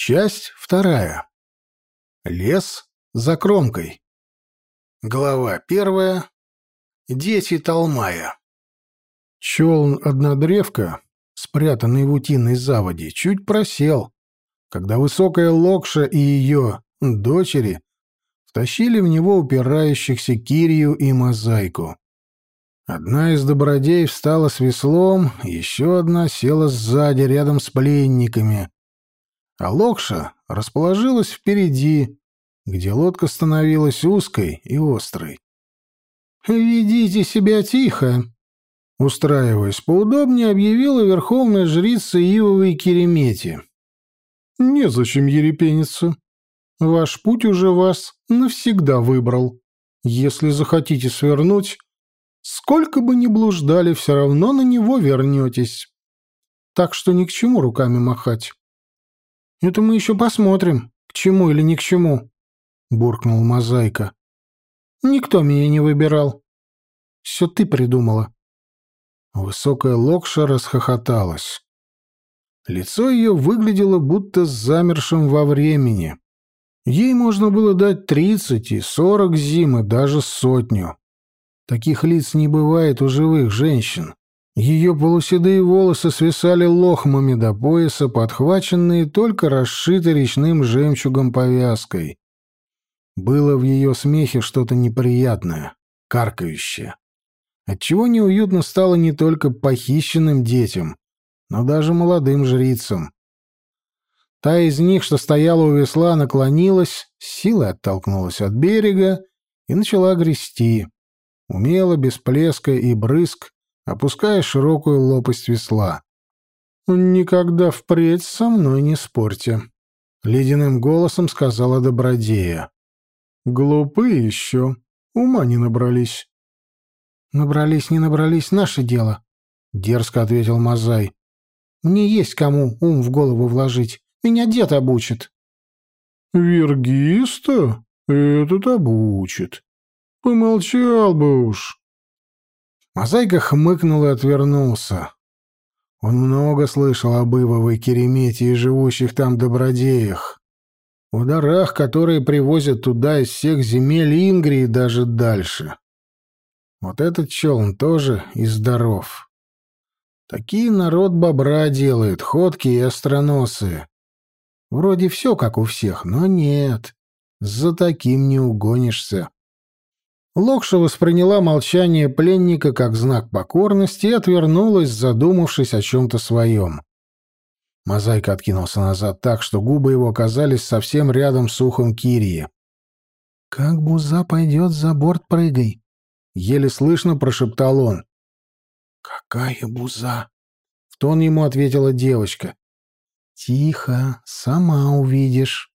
Часть вторая. Лес за кромкой. Глава первая. Дети Талмая. Челн однодревка, спрятанный в утиной заводе, чуть просел, когда высокая Локша и ее дочери втащили в него упирающихся Кирию и Мозаику. Одна из добродеев встала с веслом, еще одна села сзади, рядом с пленниками, а Локша расположилась впереди, где лодка становилась узкой и острой. «Ведите себя тихо», — устраиваясь поудобнее, объявила верховная жрица Ивовой Керемети. «Незачем ерепениться. Ваш путь уже вас навсегда выбрал. Если захотите свернуть, сколько бы ни блуждали, все равно на него вернетесь. Так что ни к чему руками махать. «Это мы еще посмотрим, к чему или ни к чему», — буркнул Мозаика. «Никто меня не выбирал. Все ты придумала». Высокая Локша расхохоталась. Лицо ее выглядело будто замершим во времени. Ей можно было дать тридцать и сорок зим и даже сотню. Таких лиц не бывает у живых женщин. Ее полуседые волосы свисали лохмами до пояса, подхваченные только расшитой речным жемчугом повязкой. Было в ее смехе что-то неприятное, каркающее. Отчего неуютно стало не только похищенным детям, но даже молодым жрицам. Та из них, что стояла у весла, наклонилась, силой оттолкнулась от берега и начала грести. Умело, без плеска и брызг, опуская широкую лопасть весла. «Никогда впредь со мной не спорьте», — ледяным голосом сказала Добродея. «Глупые еще, ума не набрались». «Набрались, не набрались, наше дело», — дерзко ответил Мазай. «Мне есть кому ум в голову вложить. Меня дед обучит». «Вергиста? Этот обучит. Помолчал бы уж». Мозаика хмыкнул и отвернулся. Он много слышал об Ивовой Керемете и живущих там добродеях. В дарах, которые привозят туда из всех земель Ингрии даже дальше. Вот этот челн тоже и здоров. Такие народ бобра делает, ходкие и остроносые. Вроде все как у всех, но нет, за таким не угонишься. Локша восприняла молчание пленника как знак покорности и отвернулась, задумавшись о чем-то своем. Мозаика откинулся назад так, что губы его оказались совсем рядом с ухом Кирии. «Как буза пойдет, за борт прыгай!» — еле слышно прошептал он. «Какая буза?» — в тон ему ответила девочка. «Тихо, сама увидишь».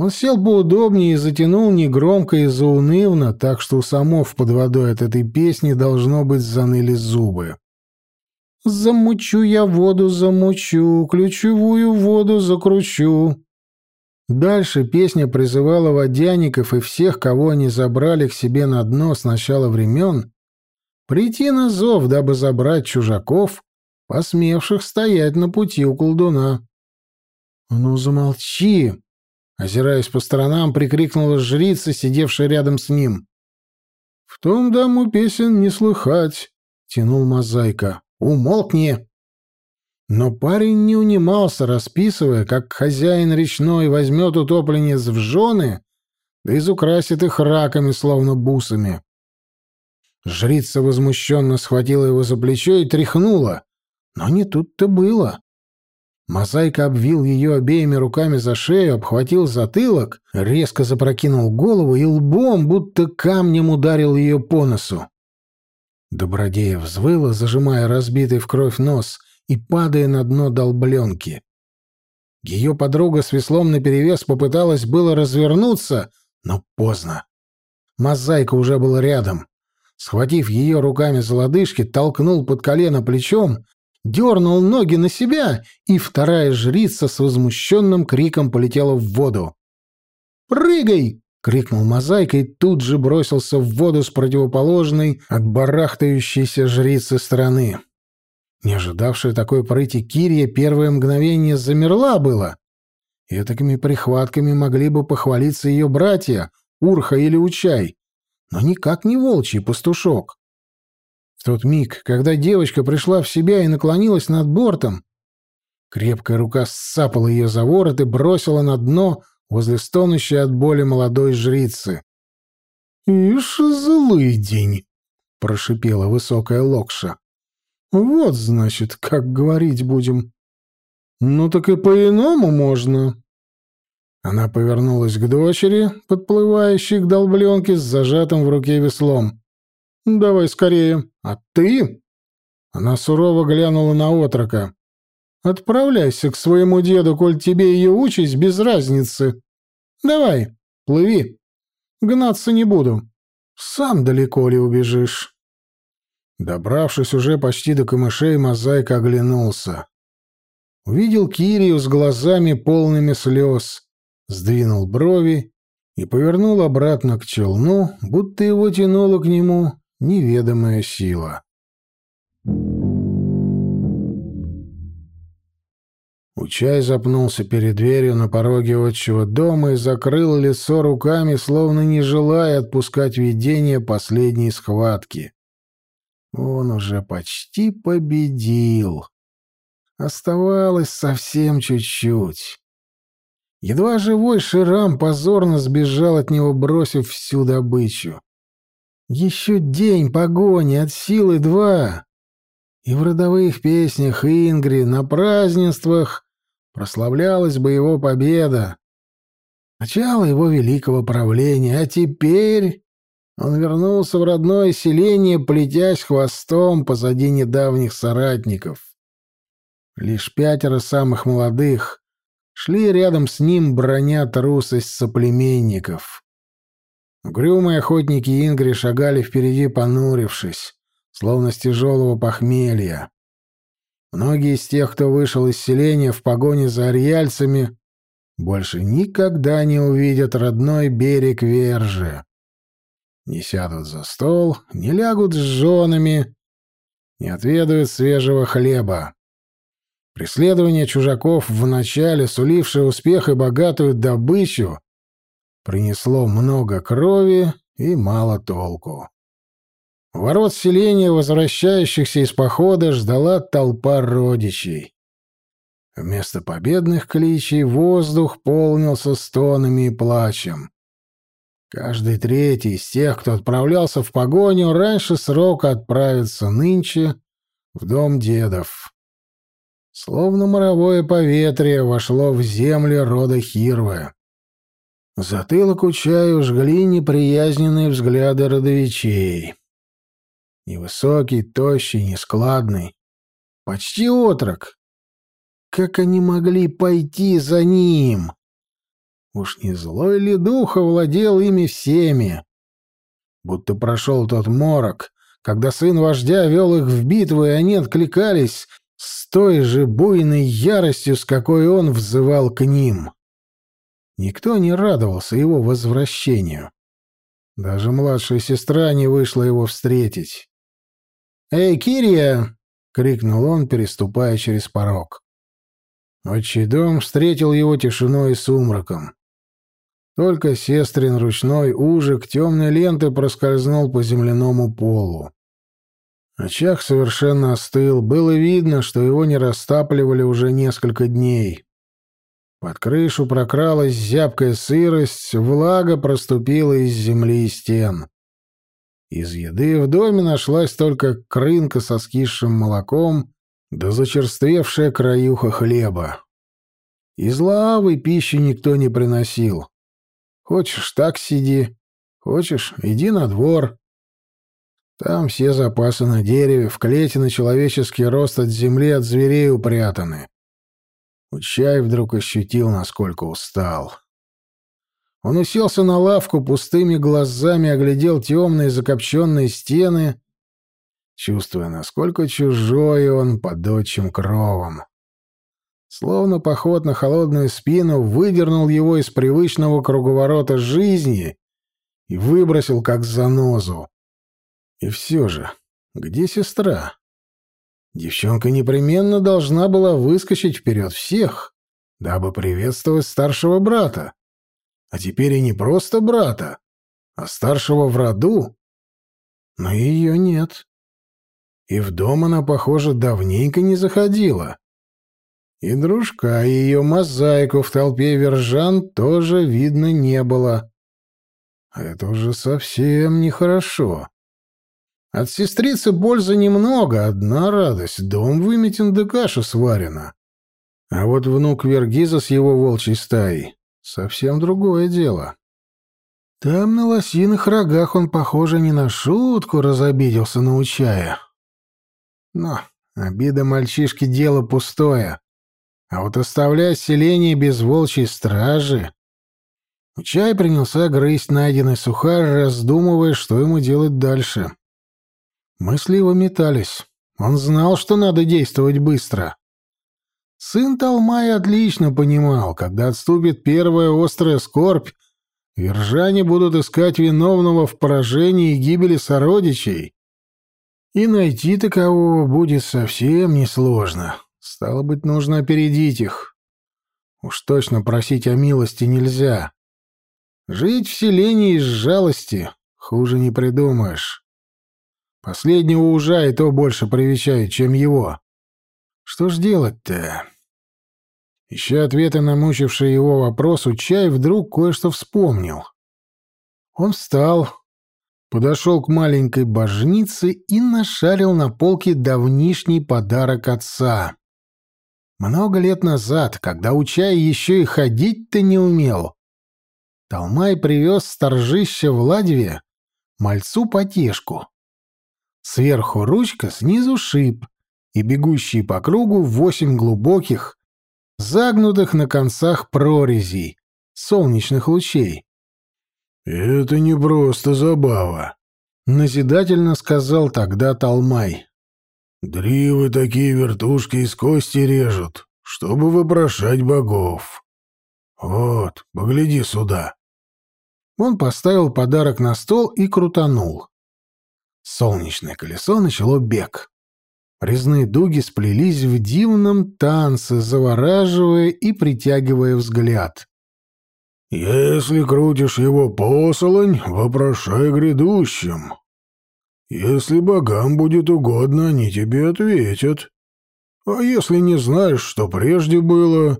Он сел поудобнее и затянул негромко и заунывно, так что у самов под водой от этой песни должно быть заныли зубы. «Замучу я воду, замучу, ключевую воду закручу». Дальше песня призывала водяников и всех, кого они забрали к себе на дно с начала времен, прийти на зов, дабы забрать чужаков, посмевших стоять на пути у колдуна. «Ну, замолчи!» Озираясь по сторонам, прикрикнула жрица, сидевшая рядом с ним. «В том даму песен не слыхать», — тянул мозаика. «Умолкни!» Но парень не унимался, расписывая, как хозяин речной возьмет утопленец в жены, да изукрасит их раками, словно бусами. Жрица возмущенно схватила его за плечо и тряхнула. Но не тут-то было. Мозаика обвил ее обеими руками за шею, обхватил затылок, резко запрокинул голову и лбом, будто камнем ударил ее по носу. Добродея взвыла, зажимая разбитый в кровь нос и падая на дно долбленки. Ее подруга с веслом наперевес попыталась было развернуться, но поздно. Мозаика уже был рядом. Схватив ее руками за лодыжки, толкнул под колено плечом дернул ноги на себя, и вторая жрица с возмущенным криком полетела в воду. «Прыгай!» — крикнул Мозаика и тут же бросился в воду с противоположной от барахтающейся жрицы стороны. Не ожидавшая такой прыти Кирия первое мгновение замерла было. И такими прихватками могли бы похвалиться ее братья, Урха или Учай, но никак не волчий пастушок. В тот миг, когда девочка пришла в себя и наклонилась над бортом, крепкая рука сцапала ее за ворот и бросила на дно возле стонущей от боли молодой жрицы. «Ишь, злый день!» — прошипела высокая локша. «Вот, значит, как говорить будем. Ну так и по-иному можно». Она повернулась к дочери, подплывающей к долбленке с зажатым в руке веслом. «Давай скорее. А ты?» Она сурово глянула на отрока. «Отправляйся к своему деду, коль тебе ее участь без разницы. Давай, плыви. Гнаться не буду. Сам далеко ли убежишь?» Добравшись уже почти до камышей, мозаик оглянулся. Увидел Кирию с глазами полными слез, сдвинул брови и повернул обратно к челну, будто его тянула к нему неведомая сила. Учай запнулся перед дверью на пороге отчего дома и закрыл лицо руками, словно не желая отпускать видение последней схватки. Он уже почти победил. Оставалось совсем чуть-чуть. Едва живой Ширам позорно сбежал от него, бросив всю добычу. Еще день погони от силы два. И в родовых песнях Ингри, на празднествах прославлялась бы его победа. Начало его великого правления, а теперь он вернулся в родное селение, плетясь хвостом позади недавних соратников. Лишь пятеро самых молодых шли рядом с ним, броня трусость соплеменников. Угрюмые охотники Ингри шагали впереди, понурившись, словно с тяжелого похмелья. Многие из тех, кто вышел из селения в погоне за ариальцами, больше никогда не увидят родной берег Вержи не сядут за стол, не лягут с женами, не отведают свежего хлеба. Преследование чужаков, вначале сулившее успех и богатую добычу, принесло много крови и мало толку. ворот селения, возвращающихся из похода, ждала толпа родичей. Вместо победных кличей воздух полнился стонами и плачем. Каждый третий из тех, кто отправлялся в погоню, раньше срока отправится нынче в дом дедов. Словно моровое поветрие вошло в землю рода Хирвы. Затылок у чаю жгли неприязненные взгляды родовичей. Невысокий, тощий, нескладный. Почти отрок. Как они могли пойти за ним? Уж не злой ли дух овладел ими всеми? Будто прошел тот морок, когда сын вождя вел их в битву, и они откликались с той же буйной яростью, с какой он взывал к ним. Никто не радовался его возвращению. Даже младшая сестра не вышла его встретить. «Эй, Кирия!» — крикнул он, переступая через порог. Отчий дом встретил его тишиной и сумраком. Только сестрин ручной ужик темной ленты проскользнул по земляному полу. Очаг совершенно остыл, было видно, что его не растапливали уже несколько дней. Под крышу прокралась зябкая сырость, влага проступила из земли и стен. Из еды в доме нашлась только крынка со скисшим молоком да зачерствевшая краюха хлеба. Из лавы пищи никто не приносил. Хочешь, так сиди. Хочешь, иди на двор. Там все запасы на дереве, в клете на человеческий рост от земли от зверей упрятаны. Учай вдруг ощутил, насколько устал. Он уселся на лавку, пустыми глазами оглядел темные закопченные стены, чувствуя, насколько чужой он под отчим кровом словно поход на холодную спину, выдернул его из привычного круговорота жизни и выбросил как занозу. И все же, где сестра? Девчонка непременно должна была выскочить вперед всех. дабы приветствовать старшего брата. А теперь и не просто брата, а старшего в роду. Но ее нет. И в дом она, похоже, давненько не заходила. И дружка ее мозаику в толпе вержан тоже видно не было. А это уже совсем нехорошо. От сестрицы пользы немного, одна радость — дом выметен да каша сварена. А вот внук Вергиза с его волчьей стаей — совсем другое дело. Там на лосиных рогах он, похоже, не на шутку разобиделся на Учая. Но обида мальчишки — дело пустое. А вот оставлять селение без волчьей стражи... Чай принялся грызть найденный сухарь, раздумывая, что ему делать дальше. Мысли его метались. Он знал, что надо действовать быстро. Сын Талмай отлично понимал, когда отступит первая острая скорбь, вержане будут искать виновного в поражении и гибели сородичей. И найти такового будет совсем несложно. Стало быть, нужно опередить их. Уж точно просить о милости нельзя. Жить в селении из жалости хуже не придумаешь. Последнего ужа и то больше привечают, чем его. Что ж делать-то? Ища ответы на мучивший его вопрос, Учай вдруг кое-что вспомнил. Он встал, подошел к маленькой божнице и нашарил на полке давнишний подарок отца. Много лет назад, когда Учай еще и ходить-то не умел, Талмай привез с торжища в Ладьве мальцу потешку. Сверху ручка, снизу шип и бегущие по кругу восемь глубоких, загнутых на концах прорезей, солнечных лучей. «Это не просто забава», — назидательно сказал тогда Талмай. Дривы такие вертушки из кости режут, чтобы вопрошать богов. Вот, погляди сюда». Он поставил подарок на стол и крутанул. Солнечное колесо начало бег. Резные дуги сплелись в дивном танце, завораживая и притягивая взгляд. «Если крутишь его посолонь, вопрошай грядущим. Если богам будет угодно, они тебе ответят. А если не знаешь, что прежде было,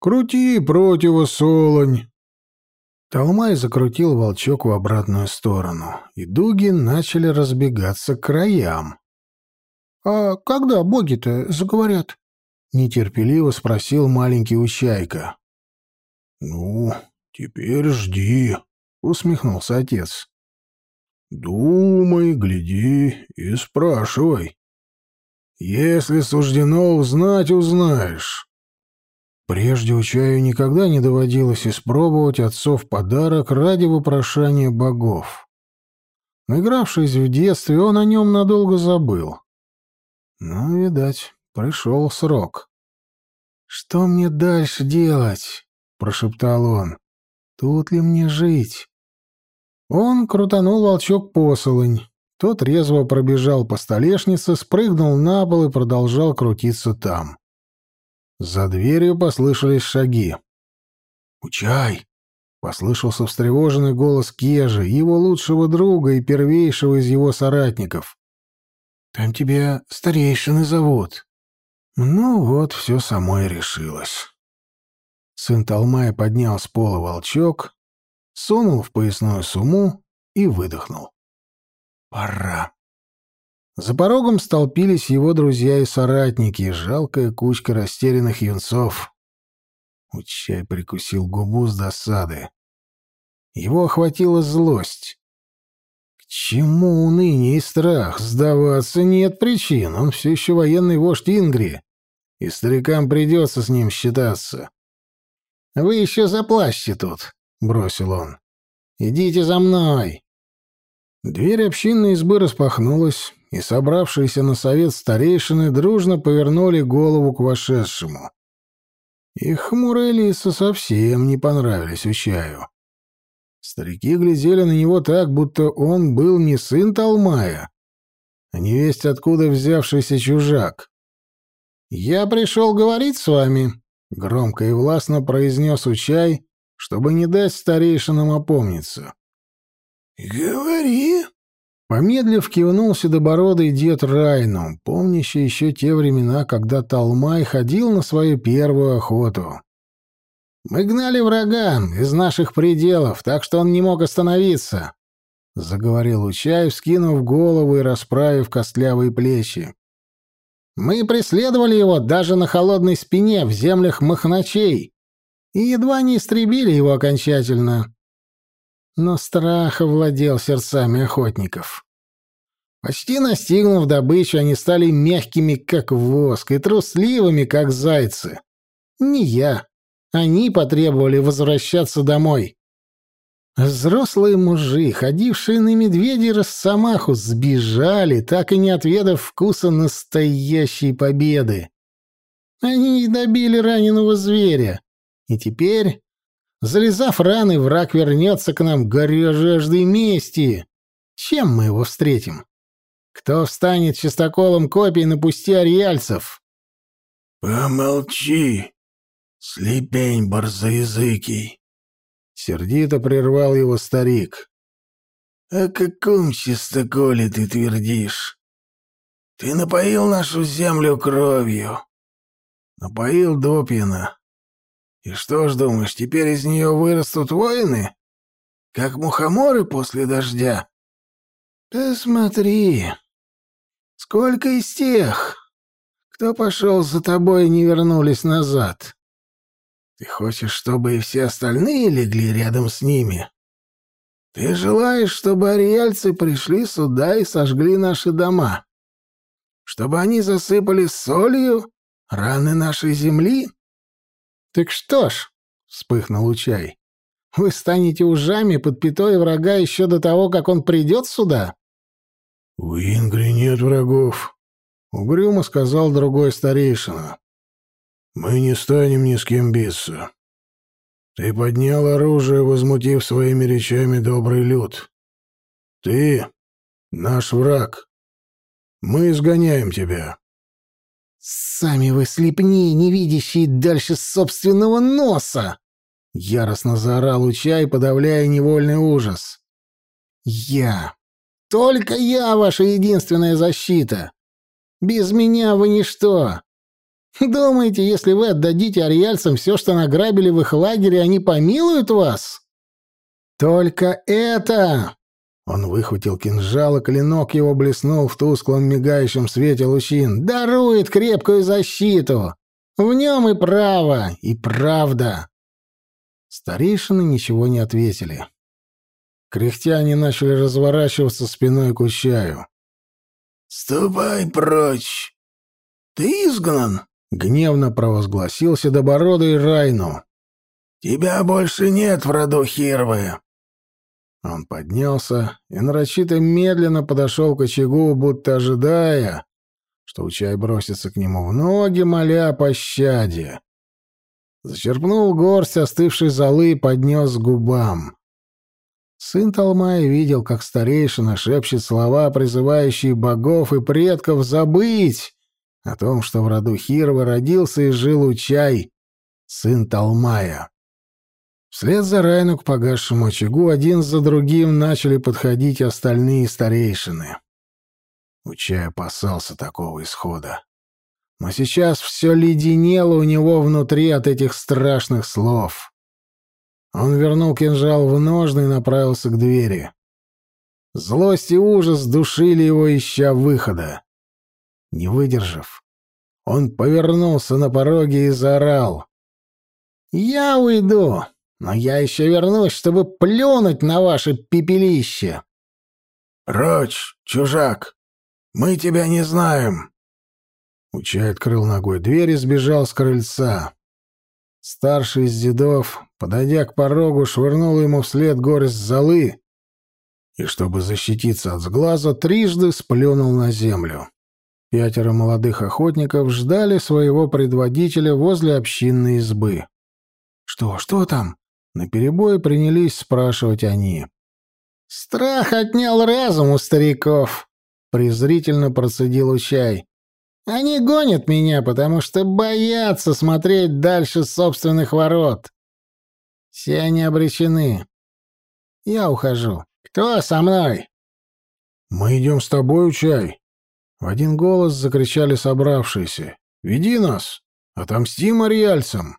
крути противосолонь. Талмай закрутил волчок в обратную сторону, и дуги начали разбегаться к краям. — А когда боги-то заговорят? — нетерпеливо спросил маленький Ущайка. — Ну, теперь жди, — усмехнулся отец. Думай, гляди и спрашивай. Если суждено узнать, узнаешь. Прежде Учаю никогда не доводилось испробовать отцов подарок ради вопрошания богов. Наигравшись в детстве, он о нем надолго забыл. Ну, видать, пришел срок. «Что мне дальше делать?» — прошептал он. «Тут ли мне жить?» Он крутанул волчок посолонь. Тот резво пробежал по столешнице, спрыгнул на пол и продолжал крутиться там. За дверью послышались шаги. «Учай!» — послышался встревоженный голос Кежи, его лучшего друга и первейшего из его соратников. «Там тебя старейшины зовут». Ну вот, все само и решилось. Сын Талмая поднял с пола волчок, сунул в поясную сумму и выдохнул. «Пора». За порогом столпились его друзья и соратники, жалкая кучка растерянных юнцов. Учай прикусил губу с досады. Его охватила злость. К чему уныние и страх? Сдаваться нет причин. Он все еще военный вождь Ингри, и старикам придется с ним считаться. «Вы еще заплачьте тут», бросил он. «Идите за мной!» Дверь общинной избы распахнулась, и собравшиеся на совет старейшины дружно повернули голову к вошедшему. Их хмурые лица совсем не понравились Учаю. Старики глядели на него так, будто он был не сын Талмая, а невесть откуда взявшийся чужак. «Я пришел говорить с вами», — громко и властно произнес Учай, чтобы не дать старейшинам опомниться. «Говори!» Помедлив кивнул седобородый дед Райну, помнящий еще те времена, когда Талмай ходил на свою первую охоту. «Мы гнали врага из наших пределов, так что он не мог остановиться», — заговорил Учай, вскинув голову и расправив костлявые плечи. «Мы преследовали его даже на холодной спине в землях Махначей и едва не истребили его окончательно. Но страх овладел сердцами охотников. Почти настигнув добычу, они стали мягкими, как воск, и трусливыми, как зайцы. Не я. Они потребовали возвращаться домой. Взрослые мужи, ходившие на медведей росомаху, сбежали, так и не отведав вкуса настоящей победы. Они не добили раненого зверя. И теперь Залезав раны, враг вернется к нам горя жаждой мести. Чем мы его встретим? Кто встанет чистоколом копий на пусти ариальцев? «Помолчи, слепень борзоязыкий!» Сердито прервал его старик. «О каком чистоколе ты твердишь? Ты напоил нашу землю кровью, напоил допьяно, и что ж думаешь, теперь из нее вырастут воины? Как мухоморы после дождя? Посмотри, сколько из тех, кто пошел за тобой, не вернулись назад. Ты хочешь, чтобы и все остальные легли рядом с ними? Ты желаешь, чтобы ариальцы пришли сюда и сожгли наши дома? Чтобы они засыпали солью раны нашей земли? «Так что ж», — вспыхнул Учай, — «вы станете ужами под пятой врага еще до того, как он придет сюда?» «У Ингри нет врагов», — угрюмо сказал другой старейшина. «Мы не станем ни с кем биться. Ты поднял оружие, возмутив своими речами добрый люд. Ты — наш враг. Мы изгоняем тебя. «Сами вы слепни, не видящие дальше собственного носа!» Яростно заорал Учай, подавляя невольный ужас. «Я! Только я ваша единственная защита! Без меня вы ничто! Думаете, если вы отдадите ариальцам все, что награбили в их лагере, они помилуют вас? Только это он выхватил кинжал, и клинок его блеснул в тусклом мигающем свете лучин. «Дарует крепкую защиту! В нем и право, и правда!» Старейшины ничего не ответили. Кряхтяне начали разворачиваться спиной к Ущаю. «Ступай прочь! Ты изгнан!» — гневно провозгласил Седобородый Райну. «Тебя больше нет в роду Хирвы!» Он поднялся и нарочито медленно подошел к очагу, будто ожидая, что Учай бросится к нему в ноги, моля о пощаде. Зачерпнул горсть остывшей золы и поднес к губам. Сын Талмая видел, как старейшина шепчет слова, призывающие богов и предков забыть о том, что в роду Хирова родился и жил Учай, сын Талмая. Вслед за Райну к погасшему очагу один за другим начали подходить остальные старейшины. Учай опасался такого исхода. Но сейчас все леденело у него внутри от этих страшных слов. Он вернул кинжал в ножны и направился к двери. Злость и ужас душили его, ища выхода. Не выдержав, он повернулся на пороге и заорал. «Я уйду! Но я еще вернусь, чтобы плюнуть на ваше пепелище. Прочь, чужак! Мы тебя не знаем!» Учай открыл ногой дверь и сбежал с крыльца. Старший из дедов, подойдя к порогу, швырнул ему вслед горсть золы и, чтобы защититься от сглаза, трижды сплюнул на землю. Пятеро молодых охотников ждали своего предводителя возле общинной избы. «Что, что там?» На перебой принялись спрашивать они. «Страх отнял разум у стариков», — презрительно процедил Учай. Они гонят меня, потому что боятся смотреть дальше собственных ворот. Все они обречены. Я ухожу. Кто со мной? Мы идем с тобой, Учай. В один голос закричали собравшиеся. Веди нас. Отомсти марьяльцам.